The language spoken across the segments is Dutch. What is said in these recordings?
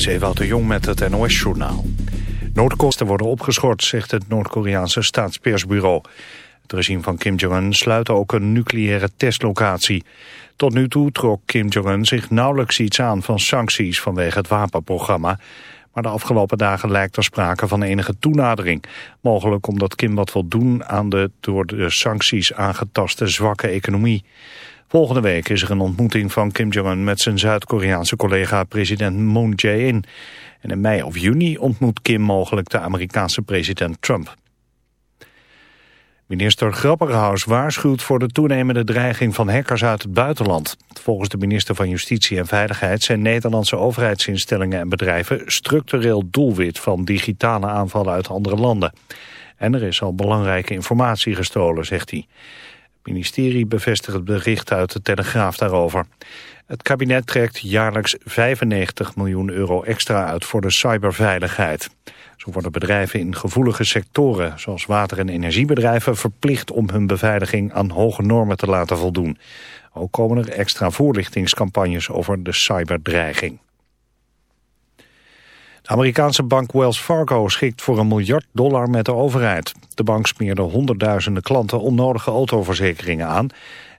is Ewout de Jong met het NOS-journaal. Noordkosten worden opgeschort, zegt het Noord-Koreaanse staatspersbureau. Het regime van Kim Jong-un sluit ook een nucleaire testlocatie. Tot nu toe trok Kim Jong-un zich nauwelijks iets aan van sancties vanwege het wapenprogramma. Maar de afgelopen dagen lijkt er sprake van enige toenadering. Mogelijk omdat Kim wat wil doen aan de door de sancties aangetaste zwakke economie. Volgende week is er een ontmoeting van Kim Jong-un met zijn Zuid-Koreaanse collega president Moon Jae-in. En in mei of juni ontmoet Kim mogelijk de Amerikaanse president Trump. Minister Grapperhaus waarschuwt voor de toenemende dreiging van hackers uit het buitenland. Volgens de minister van Justitie en Veiligheid zijn Nederlandse overheidsinstellingen en bedrijven structureel doelwit van digitale aanvallen uit andere landen. En er is al belangrijke informatie gestolen, zegt hij. Het ministerie bevestigt het bericht uit de Telegraaf daarover. Het kabinet trekt jaarlijks 95 miljoen euro extra uit voor de cyberveiligheid. Zo worden bedrijven in gevoelige sectoren, zoals water- en energiebedrijven, verplicht om hun beveiliging aan hoge normen te laten voldoen. Ook komen er extra voorlichtingscampagnes over de cyberdreiging. Amerikaanse bank Wells Fargo schikt voor een miljard dollar met de overheid. De bank smeerde honderdduizenden klanten onnodige autoverzekeringen aan...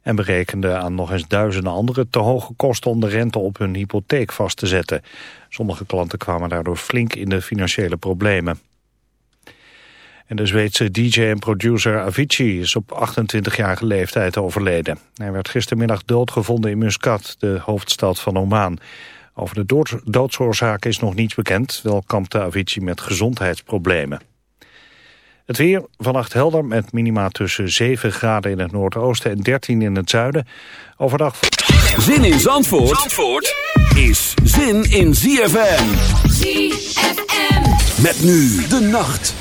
en berekende aan nog eens duizenden anderen te hoge kosten om de rente op hun hypotheek vast te zetten. Sommige klanten kwamen daardoor flink in de financiële problemen. En de Zweedse DJ en producer Avicii is op 28-jarige leeftijd overleden. Hij werd gistermiddag doodgevonden in Muscat, de hoofdstad van Oman. Over de dood doodsoorzaak is nog niets bekend, wel kampte Avicii met gezondheidsproblemen. Het weer vannacht helder met minima tussen 7 graden in het noordoosten en 13 in het zuiden. Overdag... Zin in Zandvoort, Zandvoort is zin in ZFM. ZFM. Met nu de nacht.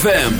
ZFM.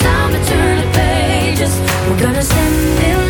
time to turn the pages. We're gonna send in.